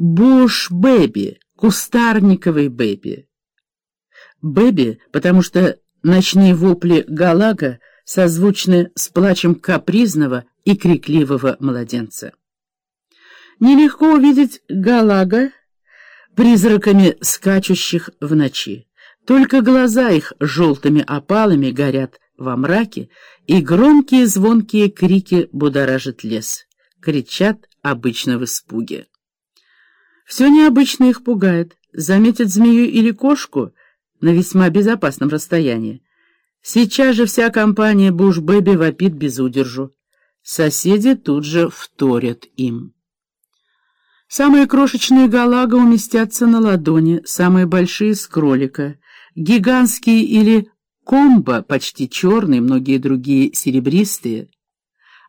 буш-бэби, кустарниковый бэби. Бэби, потому что ночные вопли Галага созвучны с плачем капризного и крикливого младенца. Нелегко увидеть Галага призраками скачущих в ночи. Только глаза их желтыми опалами горят во мраке, и громкие звонкие крики будоражат лес. Кричат обычно в испуге. Все необычно их пугает. Заметят змею или кошку на весьма безопасном расстоянии. Сейчас же вся компания Буш-Бэби вопит без удержу. Соседи тут же вторят им. Самые крошечные галага уместятся на ладони, самые большие — с кролика. Гигантские или комбо, почти черные, многие другие серебристые.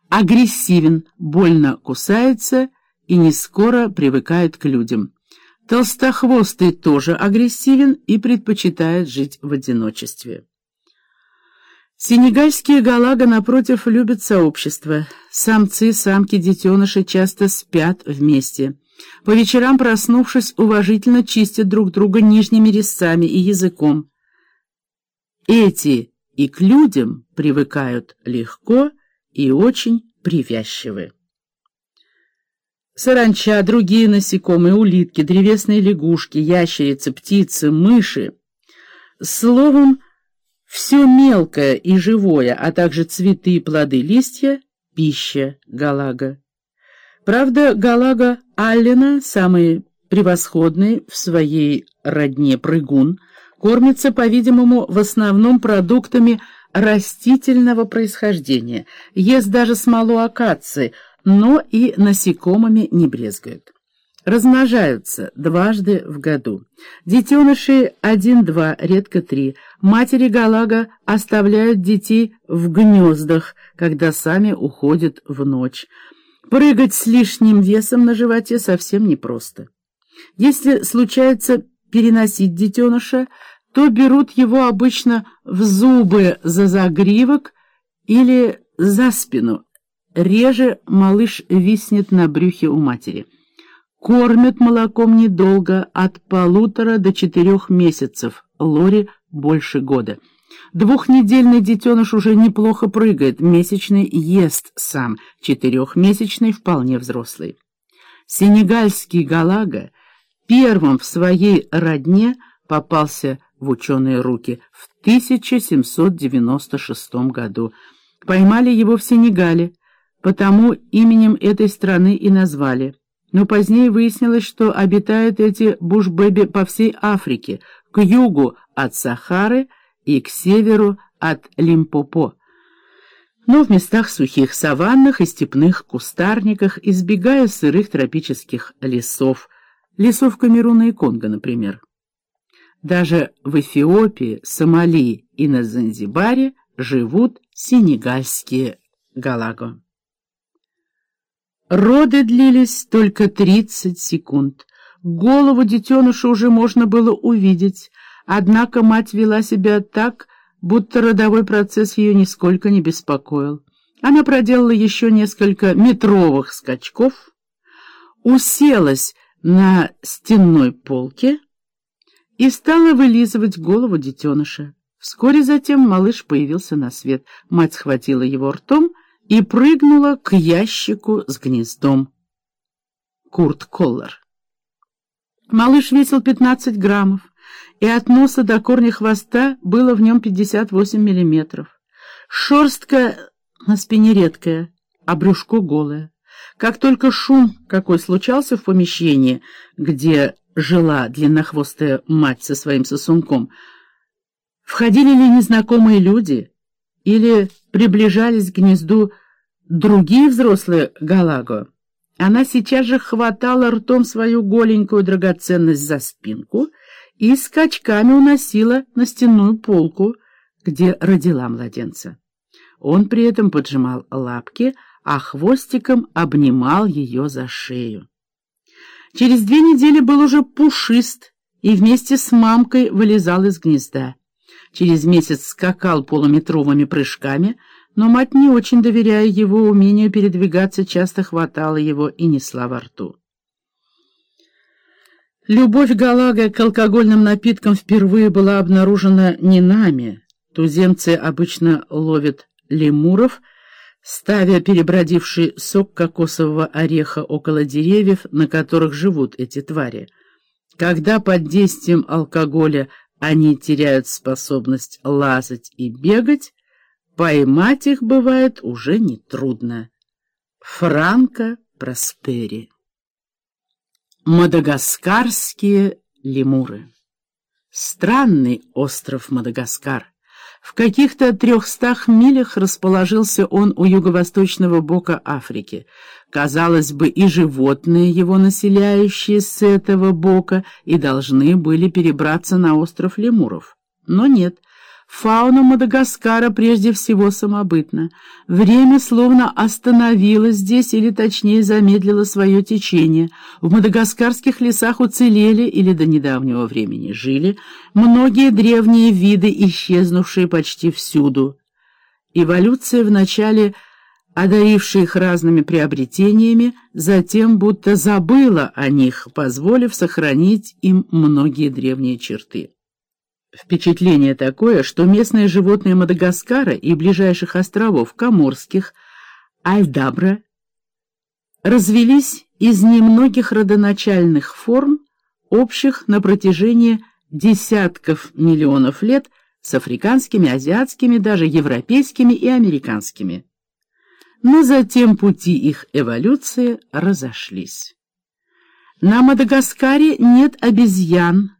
Агрессивен, больно кусается и не скоро привыкает к людям. Толстохвостый тоже агрессивен и предпочитает жить в одиночестве. Сенегальские галага, напротив, любят сообщество. Самцы, самки, детеныши часто спят вместе. По вечерам, проснувшись, уважительно чистят друг друга нижними резцами и языком. Эти и к людям привыкают легко и очень привязчивы. Саранча, другие насекомые, улитки, древесные лягушки, ящерицы, птицы, мыши. Словом, все мелкое и живое, а также цветы, плоды, листья — пища галага. Правда, галага Аллена, самый превосходный в своей родне прыгун, кормится, по-видимому, в основном продуктами растительного происхождения, ест даже смолу акации, но и насекомыми не брезгует. Размножаются дважды в году. Детеныши один-два, редко три. Матери галага оставляют детей в гнездах, когда сами уходят в ночь. Прыгать с лишним весом на животе совсем непросто. Если случается переносить детеныша, то берут его обычно в зубы за загривок или за спину. Реже малыш виснет на брюхе у матери. Кормят молоком недолго, от полутора до четырех месяцев, лори больше года. Двухнедельный детеныш уже неплохо прыгает, месячный ест сам, четырехмесячный вполне взрослый. Сенегальский галага первым в своей родне попался в ученые руки в 1796 году. Поймали его в Сенегале, потому именем этой страны и назвали. Но позднее выяснилось, что обитают эти бушбэби по всей Африке, к югу от Сахары – и к северу от Лимпопо, но в местах сухих саваннах и степных кустарниках, избегая сырых тропических лесов, лесов Камеруна и Конго, например. Даже в Эфиопии, Сомали и на Занзибаре живут сенегальские галаго. Роды длились только 30 секунд. Голову детеныша уже можно было увидеть, Однако мать вела себя так, будто родовой процесс ее нисколько не беспокоил. Она проделала еще несколько метровых скачков, уселась на стенной полке и стала вылизывать голову детеныша. Вскоре затем малыш появился на свет. Мать схватила его ртом и прыгнула к ящику с гнездом. Курт Коллар. Малыш весил 15 граммов и от носа до корня хвоста было в нем 58 миллиметров. Шерстка на спине редкая, а брюшко голое. Как только шум какой случался в помещении, где жила длиннохвостая мать со своим сосунком, входили ли незнакомые люди или приближались к гнезду другие взрослые галаго, она сейчас же хватала ртом свою голенькую драгоценность за спинку — и скачками уносила на стенную полку, где родила младенца. Он при этом поджимал лапки, а хвостиком обнимал ее за шею. Через две недели был уже пушист и вместе с мамкой вылезал из гнезда. Через месяц скакал полуметровыми прыжками, но мать, не очень доверяя его умению передвигаться, часто хватала его и несла во рту. Любовь Галага к алкогольным напиткам впервые была обнаружена не нами. Туземцы обычно ловят лемуров, ставя перебродивший сок кокосового ореха около деревьев, на которых живут эти твари. Когда под действием алкоголя они теряют способность лазать и бегать, поймать их бывает уже нетрудно. Франко Проспери Мадагаскарские лемуры Странный остров Мадагаскар. В каких-то трехстах милях расположился он у юго-восточного бока Африки. Казалось бы, и животные, его населяющие с этого бока, и должны были перебраться на остров Лемуров. Но нет — Фауна Мадагаскара прежде всего самобытна. Время словно остановилось здесь, или точнее замедлило свое течение. В мадагаскарских лесах уцелели, или до недавнего времени жили, многие древние виды, исчезнувшие почти всюду. Эволюция вначале одарившая их разными приобретениями, затем будто забыла о них, позволив сохранить им многие древние черты. Впечатление такое, что местные животные Мадагаскара и ближайших островов Коморских, Альдабра, развелись из немногих родоначальных форм, общих на протяжении десятков миллионов лет с африканскими, азиатскими, даже европейскими и американскими. Но затем пути их эволюции разошлись. На Мадагаскаре нет обезьян,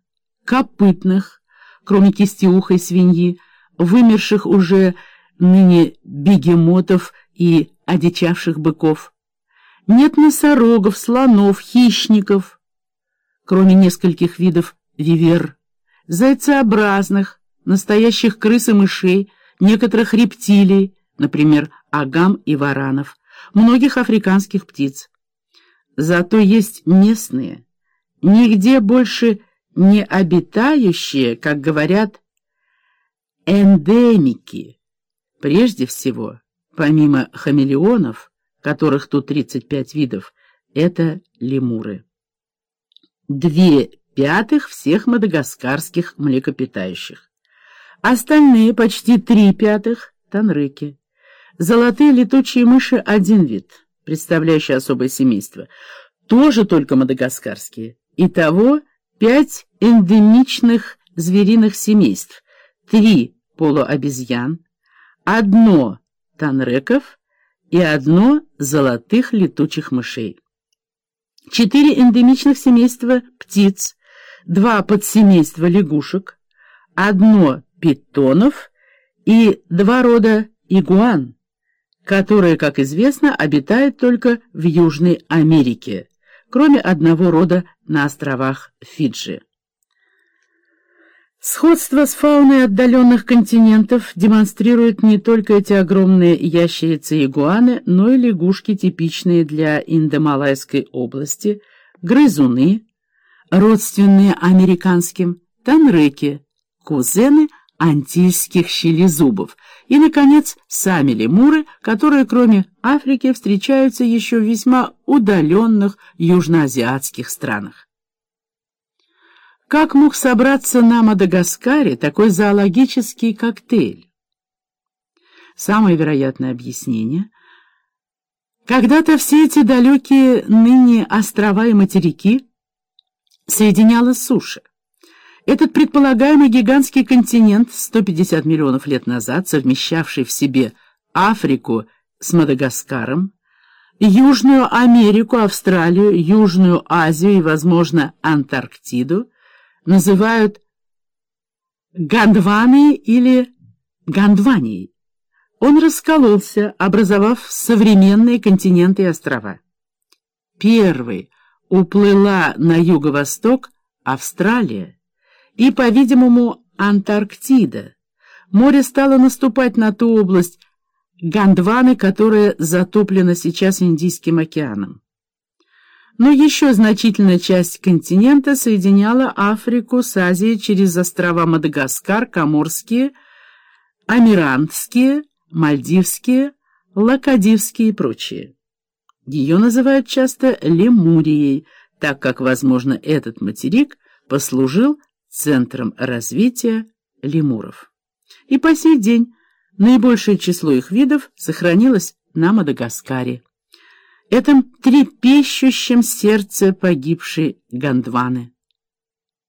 копытных, кроме кистеухой свиньи, вымерших уже ныне бегемотов и одичавших быков. Нет носорогов, слонов, хищников, кроме нескольких видов вивер, зайцеобразных, настоящих крыс и мышей, некоторых рептилий, например, агам и варанов, многих африканских птиц. Зато есть местные, нигде больше не обитающие, как говорят, эндемики. Прежде всего, помимо хамелеонов, которых тут 35 видов, это лемуры. Две пятых всех мадагаскарских млекопитающих. Остальные почти три пятых — танрыки. Золотые летучие мыши — один вид, представляющий особое семейство, тоже только мадагаскарские. Итого — пять эндемичных звериных семейств, три полуобезьян, одно танреков и одно золотых летучих мышей. Четыре эндемичных семейства птиц, два подсемейства лягушек, одно питонов и два рода игуан, которые, как известно, обитают только в Южной Америке, кроме одного рода на островах Фиджи. Сходство с фауной отдаленных континентов демонстрируют не только эти огромные ящерицы-игуаны, но и лягушки, типичные для Индомалайской области, грызуны, родственные американским, танреки, кузены антильских щелезубов и, наконец, сами лемуры, которые, кроме Африки, встречаются еще в весьма удаленных южноазиатских странах. Как мог собраться на Мадагаскаре такой зоологический коктейль? Самое вероятное объяснение — когда-то все эти далекие ныне острова и материки соединяла суша. Этот предполагаемый гигантский континент, 150 миллионов лет назад совмещавший в себе Африку с Мадагаскаром, Южную Америку, Австралию, Южную Азию и, возможно, Антарктиду, называют Гандваной или Гандванией. Он раскололся, образовав современные континенты и острова. Первый уплыла на юго-восток Австралия, и, по-видимому, Антарктида. Море стало наступать на ту область Гондваны, которая затоплена сейчас Индийским океаном. Но еще значительная часть континента соединяла Африку с Азией через острова Мадагаскар, Коморские, Амирантские, Мальдивские, Лакадивские и прочие. Ее называют часто Лемурией, так как, возможно, этот материк послужил центром развития лемуров. И по сей день наибольшее число их видов сохранилось на Мадагаскаре, этом трепещущем сердце погибшей Гондваны.